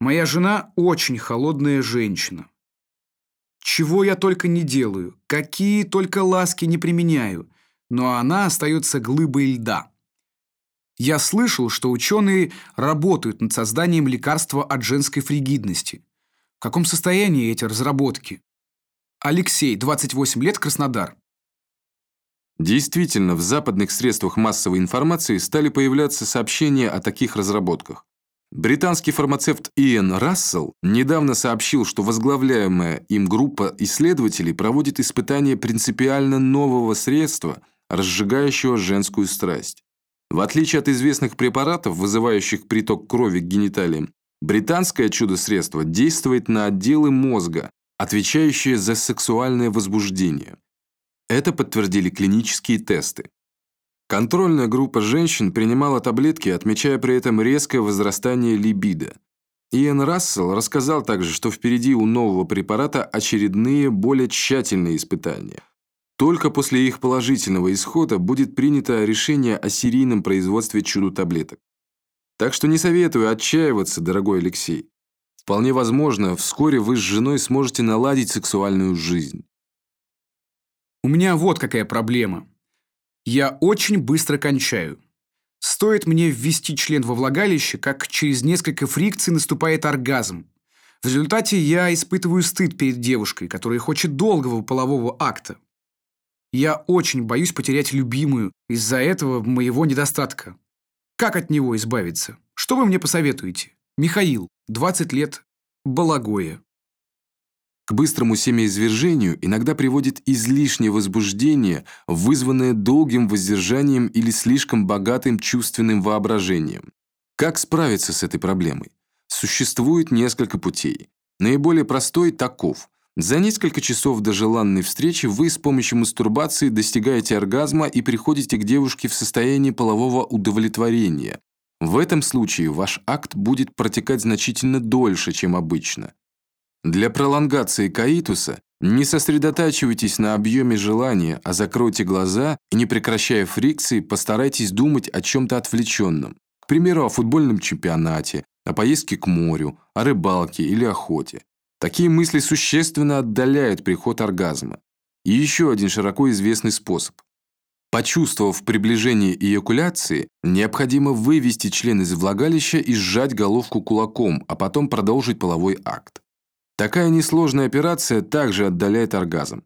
Моя жена очень холодная женщина. Чего я только не делаю, какие только ласки не применяю, но она остается глыбой льда. Я слышал, что ученые работают над созданием лекарства от женской фригидности. В каком состоянии эти разработки? Алексей, 28 лет, Краснодар. Действительно, в западных средствах массовой информации стали появляться сообщения о таких разработках. Британский фармацевт Иэн Рассел недавно сообщил, что возглавляемая им группа исследователей проводит испытания принципиально нового средства, разжигающего женскую страсть. В отличие от известных препаратов, вызывающих приток крови к гениталиям, британское чудо-средство действует на отделы мозга, отвечающие за сексуальное возбуждение. Это подтвердили клинические тесты. Контрольная группа женщин принимала таблетки, отмечая при этом резкое возрастание либидо. Иэн Рассел рассказал также, что впереди у нового препарата очередные, более тщательные испытания. Только после их положительного исхода будет принято решение о серийном производстве чудо-таблеток. Так что не советую отчаиваться, дорогой Алексей. Вполне возможно, вскоре вы с женой сможете наладить сексуальную жизнь. У меня вот какая проблема. Я очень быстро кончаю. Стоит мне ввести член во влагалище, как через несколько фрикций наступает оргазм. В результате я испытываю стыд перед девушкой, которая хочет долгого полового акта. Я очень боюсь потерять любимую из-за этого моего недостатка. Как от него избавиться? Что вы мне посоветуете? Михаил, 20 лет, Балагоя. К быстрому семяизвержению иногда приводит излишнее возбуждение, вызванное долгим воздержанием или слишком богатым чувственным воображением. Как справиться с этой проблемой? Существует несколько путей. Наиболее простой таков. За несколько часов до желанной встречи вы с помощью мастурбации достигаете оргазма и приходите к девушке в состоянии полового удовлетворения. В этом случае ваш акт будет протекать значительно дольше, чем обычно. Для пролонгации каитуса не сосредотачивайтесь на объеме желания, а закройте глаза и, не прекращая фрикции, постарайтесь думать о чем-то отвлеченном. К примеру, о футбольном чемпионате, о поездке к морю, о рыбалке или охоте. Такие мысли существенно отдаляют приход оргазма. И еще один широко известный способ. Почувствовав приближение эякуляции, необходимо вывести член из влагалища и сжать головку кулаком, а потом продолжить половой акт. Такая несложная операция также отдаляет оргазм.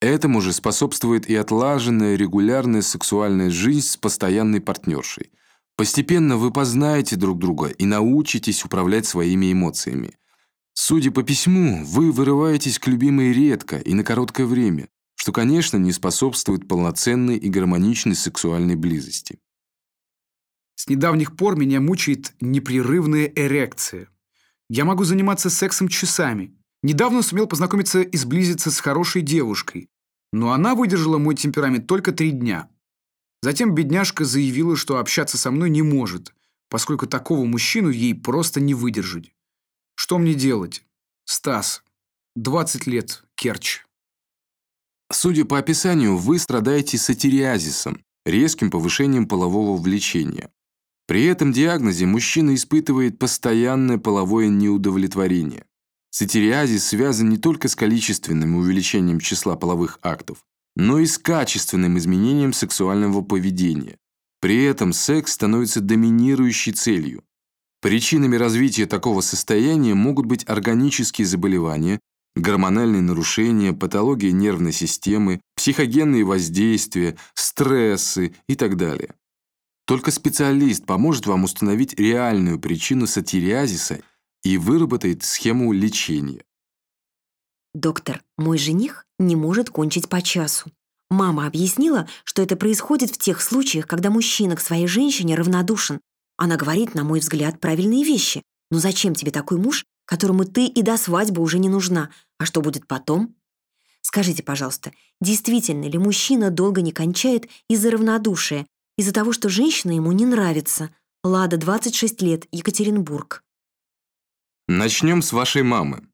Этому же способствует и отлаженная регулярная сексуальная жизнь с постоянной партнершей. Постепенно вы познаете друг друга и научитесь управлять своими эмоциями. Судя по письму, вы вырываетесь к любимой редко и на короткое время, что, конечно, не способствует полноценной и гармоничной сексуальной близости. С недавних пор меня мучает непрерывная эрекция. Я могу заниматься сексом часами. Недавно сумел познакомиться и сблизиться с хорошей девушкой. Но она выдержала мой темперамент только три дня. Затем бедняжка заявила, что общаться со мной не может, поскольку такого мужчину ей просто не выдержать. Что мне делать? Стас. 20 лет. Керчь. Судя по описанию, вы страдаете сатириазисом, резким повышением полового влечения. При этом диагнозе мужчина испытывает постоянное половое неудовлетворение. Сатириазис связан не только с количественным увеличением числа половых актов, но и с качественным изменением сексуального поведения. При этом секс становится доминирующей целью. Причинами развития такого состояния могут быть органические заболевания, гормональные нарушения, патология нервной системы, психогенные воздействия, стрессы и так далее. Только специалист поможет вам установить реальную причину сатириазиса и выработает схему лечения. Доктор, мой жених не может кончить по часу. Мама объяснила, что это происходит в тех случаях, когда мужчина к своей женщине равнодушен. Она говорит, на мой взгляд, правильные вещи. Но зачем тебе такой муж, которому ты и до свадьбы уже не нужна? А что будет потом? Скажите, пожалуйста, действительно ли мужчина долго не кончает из-за равнодушия из-за того, что женщина ему не нравится. Лада, 26 лет, Екатеринбург. Начнем с вашей мамы.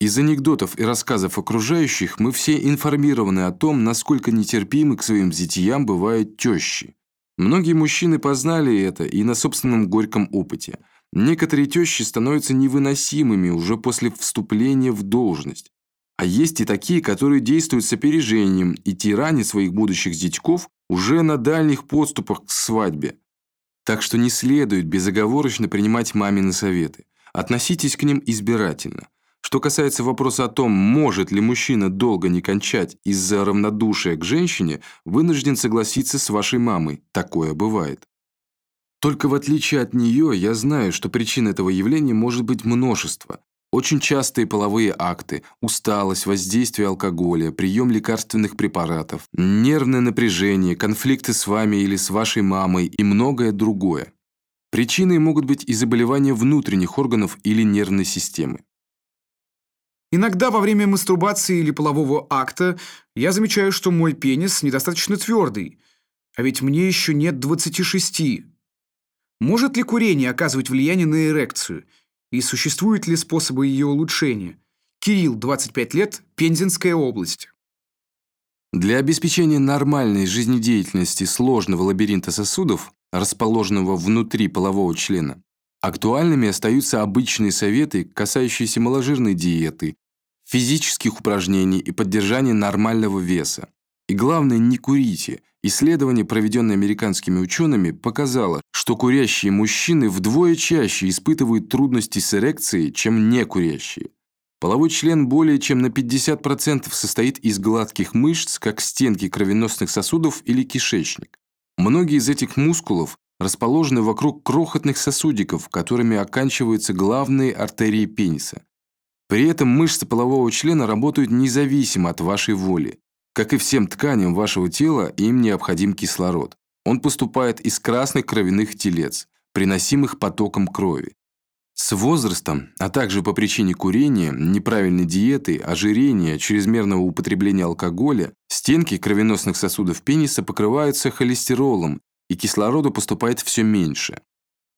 Из анекдотов и рассказов окружающих мы все информированы о том, насколько нетерпимы к своим зятьям бывают тещи. Многие мужчины познали это и на собственном горьком опыте. Некоторые тещи становятся невыносимыми уже после вступления в должность. А есть и такие, которые действуют с опережением и тиранят своих будущих зятьков уже на дальних подступах к свадьбе. Так что не следует безоговорочно принимать мамины советы. Относитесь к ним избирательно. Что касается вопроса о том, может ли мужчина долго не кончать из-за равнодушия к женщине, вынужден согласиться с вашей мамой. Такое бывает. Только в отличие от нее, я знаю, что причин этого явления может быть множество. Очень частые половые акты, усталость, воздействие алкоголя, прием лекарственных препаратов, нервное напряжение, конфликты с вами или с вашей мамой и многое другое. Причиной могут быть и заболевания внутренних органов или нервной системы. Иногда во время мастурбации или полового акта я замечаю, что мой пенис недостаточно твердый, а ведь мне еще нет 26. Может ли курение оказывать влияние на эрекцию? И существуют ли способы ее улучшения? Кирилл, 25 лет, Пензенская область. Для обеспечения нормальной жизнедеятельности сложного лабиринта сосудов, расположенного внутри полового члена, актуальными остаются обычные советы, касающиеся маложирной диеты, физических упражнений и поддержания нормального веса. И главное, не курите. Исследование, проведенное американскими учеными, показало, что курящие мужчины вдвое чаще испытывают трудности с эрекцией, чем некурящие. Половой член более чем на 50% состоит из гладких мышц, как стенки кровеносных сосудов или кишечник. Многие из этих мускулов расположены вокруг крохотных сосудиков, которыми оканчиваются главные артерии пениса. При этом мышцы полового члена работают независимо от вашей воли. Как и всем тканям вашего тела, им необходим кислород. Он поступает из красных кровяных телец, приносимых потоком крови. С возрастом, а также по причине курения, неправильной диеты, ожирения, чрезмерного употребления алкоголя, стенки кровеносных сосудов пениса покрываются холестеролом, и кислорода поступает все меньше.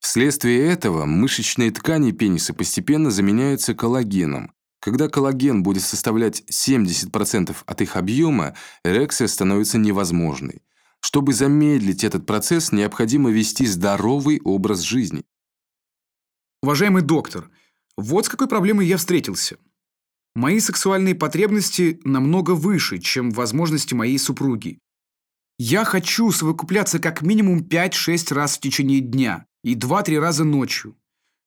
Вследствие этого мышечные ткани пениса постепенно заменяются коллагеном. Когда коллаген будет составлять 70% от их объема, эрекция становится невозможной. Чтобы замедлить этот процесс, необходимо вести здоровый образ жизни. Уважаемый доктор, вот с какой проблемой я встретился. Мои сексуальные потребности намного выше, чем возможности моей супруги. Я хочу совокупляться как минимум 5-6 раз в течение дня и 2-3 раза ночью.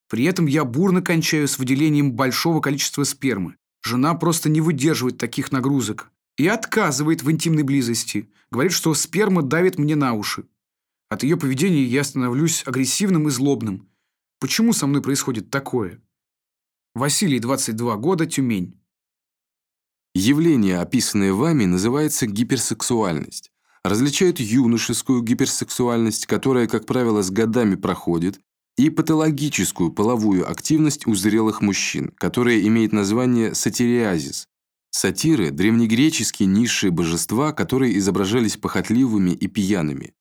При этом я бурно кончаю с выделением большого количества спермы. Жена просто не выдерживает таких нагрузок и отказывает в интимной близости. Говорит, что сперма давит мне на уши. От ее поведения я становлюсь агрессивным и злобным. Почему со мной происходит такое? Василий, 22 года, Тюмень. Явление, описанное вами, называется гиперсексуальность. Различают юношескую гиперсексуальность, которая, как правило, с годами проходит, и патологическую половую активность у зрелых мужчин, которая имеет название сатириазис. Сатиры – древнегреческие низшие божества, которые изображались похотливыми и пьяными.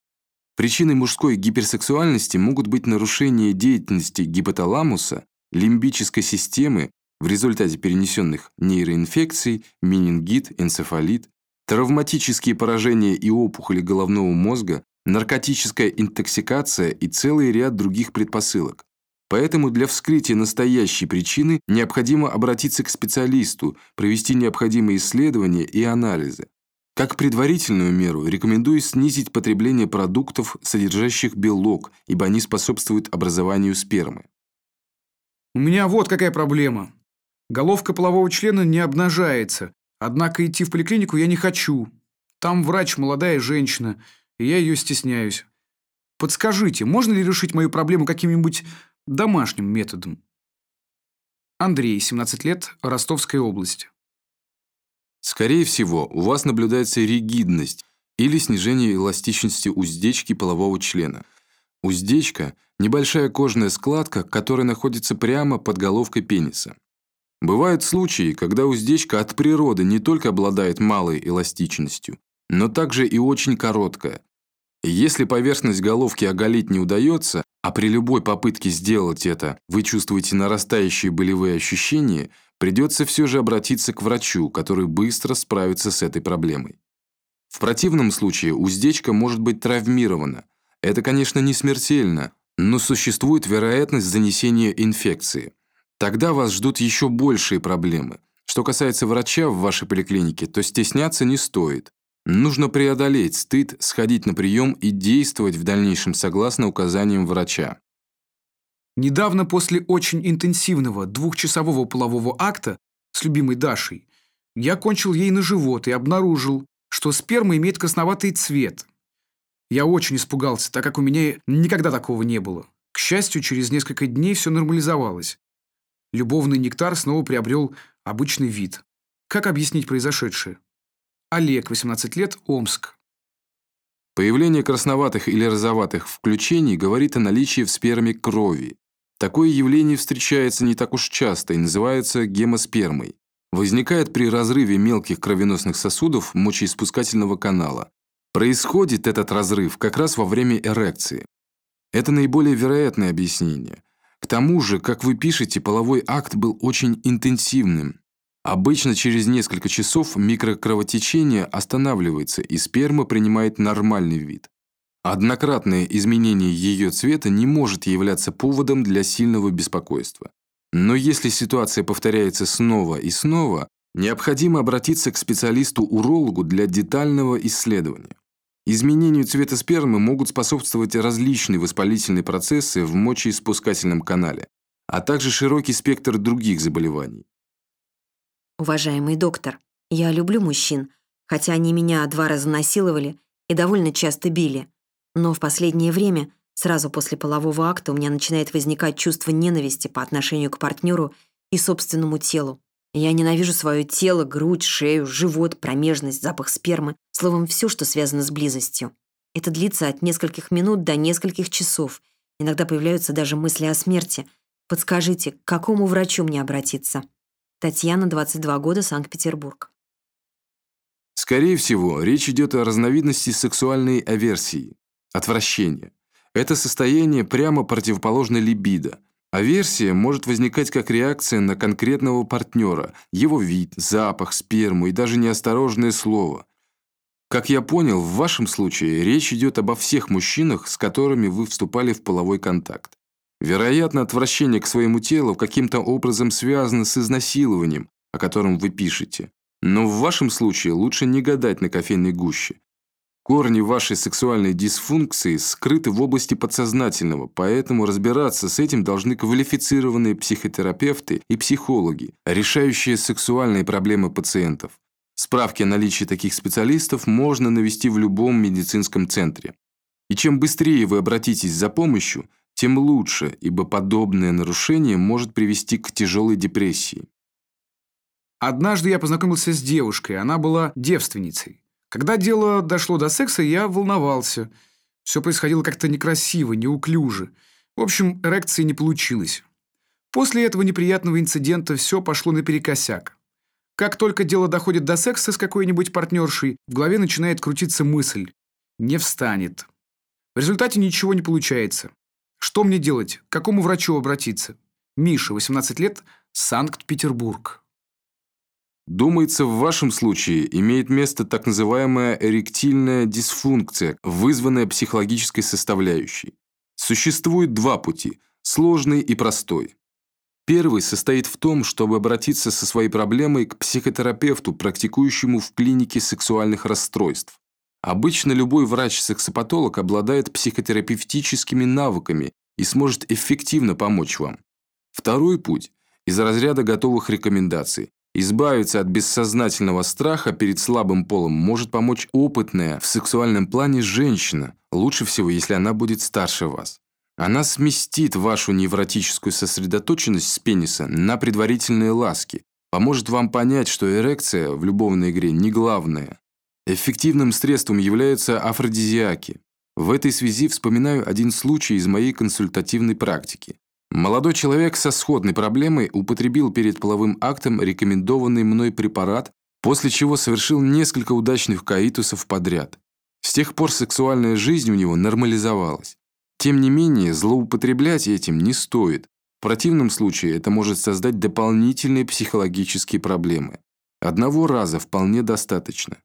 Причиной мужской гиперсексуальности могут быть нарушение деятельности гипоталамуса, лимбической системы в результате перенесенных нейроинфекций, менингит, энцефалит, травматические поражения и опухоли головного мозга, наркотическая интоксикация и целый ряд других предпосылок. Поэтому для вскрытия настоящей причины необходимо обратиться к специалисту, провести необходимые исследования и анализы. Как предварительную меру рекомендую снизить потребление продуктов, содержащих белок, ибо они способствуют образованию спермы. У меня вот какая проблема. Головка полового члена не обнажается, однако идти в поликлинику я не хочу. Там врач молодая женщина – и я ее стесняюсь. Подскажите, можно ли решить мою проблему каким-нибудь домашним методом? Андрей, 17 лет, Ростовская область. Скорее всего, у вас наблюдается ригидность или снижение эластичности уздечки полового члена. Уздечка – небольшая кожная складка, которая находится прямо под головкой пениса. Бывают случаи, когда уздечка от природы не только обладает малой эластичностью, но также и очень короткая. Если поверхность головки оголить не удается, а при любой попытке сделать это вы чувствуете нарастающие болевые ощущения, придется все же обратиться к врачу, который быстро справится с этой проблемой. В противном случае уздечка может быть травмирована. Это, конечно, не смертельно, но существует вероятность занесения инфекции. Тогда вас ждут еще большие проблемы. Что касается врача в вашей поликлинике, то стесняться не стоит. Нужно преодолеть стыд, сходить на прием и действовать в дальнейшем согласно указаниям врача. Недавно после очень интенсивного двухчасового полового акта с любимой Дашей я кончил ей на живот и обнаружил, что сперма имеет красноватый цвет. Я очень испугался, так как у меня никогда такого не было. К счастью, через несколько дней все нормализовалось. Любовный нектар снова приобрел обычный вид. Как объяснить произошедшее? Олег, 18 лет, Омск. Появление красноватых или розоватых включений говорит о наличии в сперме крови. Такое явление встречается не так уж часто и называется гемоспермой. Возникает при разрыве мелких кровеносных сосудов мочеиспускательного канала. Происходит этот разрыв как раз во время эрекции. Это наиболее вероятное объяснение. К тому же, как вы пишете, половой акт был очень интенсивным. Обычно через несколько часов микрокровотечение останавливается, и сперма принимает нормальный вид. Однократное изменение ее цвета не может являться поводом для сильного беспокойства. Но если ситуация повторяется снова и снова, необходимо обратиться к специалисту-урологу для детального исследования. Изменению цвета спермы могут способствовать различные воспалительные процессы в мочеиспускательном канале, а также широкий спектр других заболеваний. Уважаемый доктор, я люблю мужчин, хотя они меня два раза насиловали и довольно часто били. Но в последнее время, сразу после полового акта, у меня начинает возникать чувство ненависти по отношению к партнеру и собственному телу. Я ненавижу свое тело, грудь, шею, живот, промежность, запах спермы, словом, все, что связано с близостью. Это длится от нескольких минут до нескольких часов. Иногда появляются даже мысли о смерти. Подскажите, к какому врачу мне обратиться? Татьяна, 22 года, Санкт-Петербург. Скорее всего, речь идет о разновидности сексуальной аверсии, отвращения. Это состояние прямо противоположно либидо. Аверсия может возникать как реакция на конкретного партнера, его вид, запах, сперму и даже неосторожное слово. Как я понял, в вашем случае речь идет обо всех мужчинах, с которыми вы вступали в половой контакт. Вероятно, отвращение к своему телу каким-то образом связано с изнасилованием, о котором вы пишете. Но в вашем случае лучше не гадать на кофейной гуще. Корни вашей сексуальной дисфункции скрыты в области подсознательного, поэтому разбираться с этим должны квалифицированные психотерапевты и психологи, решающие сексуальные проблемы пациентов. Справки о наличии таких специалистов можно навести в любом медицинском центре. И чем быстрее вы обратитесь за помощью, тем лучше, ибо подобное нарушение может привести к тяжелой депрессии. Однажды я познакомился с девушкой, она была девственницей. Когда дело дошло до секса, я волновался. Все происходило как-то некрасиво, неуклюже. В общем, эрекции не получилось. После этого неприятного инцидента все пошло наперекосяк. Как только дело доходит до секса с какой-нибудь партнершей, в голове начинает крутиться мысль «не встанет». В результате ничего не получается. Что мне делать? К какому врачу обратиться? Миша, 18 лет, Санкт-Петербург. Думается, в вашем случае имеет место так называемая эректильная дисфункция, вызванная психологической составляющей. Существует два пути – сложный и простой. Первый состоит в том, чтобы обратиться со своей проблемой к психотерапевту, практикующему в клинике сексуальных расстройств. Обычно любой врач-сексопатолог обладает психотерапевтическими навыками и сможет эффективно помочь вам. Второй путь – из разряда готовых рекомендаций. Избавиться от бессознательного страха перед слабым полом может помочь опытная в сексуальном плане женщина, лучше всего, если она будет старше вас. Она сместит вашу невротическую сосредоточенность с пениса на предварительные ласки, поможет вам понять, что эрекция в любовной игре не главное, Эффективным средством являются афродизиаки. В этой связи вспоминаю один случай из моей консультативной практики. Молодой человек со сходной проблемой употребил перед половым актом рекомендованный мной препарат, после чего совершил несколько удачных каитусов подряд. С тех пор сексуальная жизнь у него нормализовалась. Тем не менее, злоупотреблять этим не стоит. В противном случае это может создать дополнительные психологические проблемы. Одного раза вполне достаточно.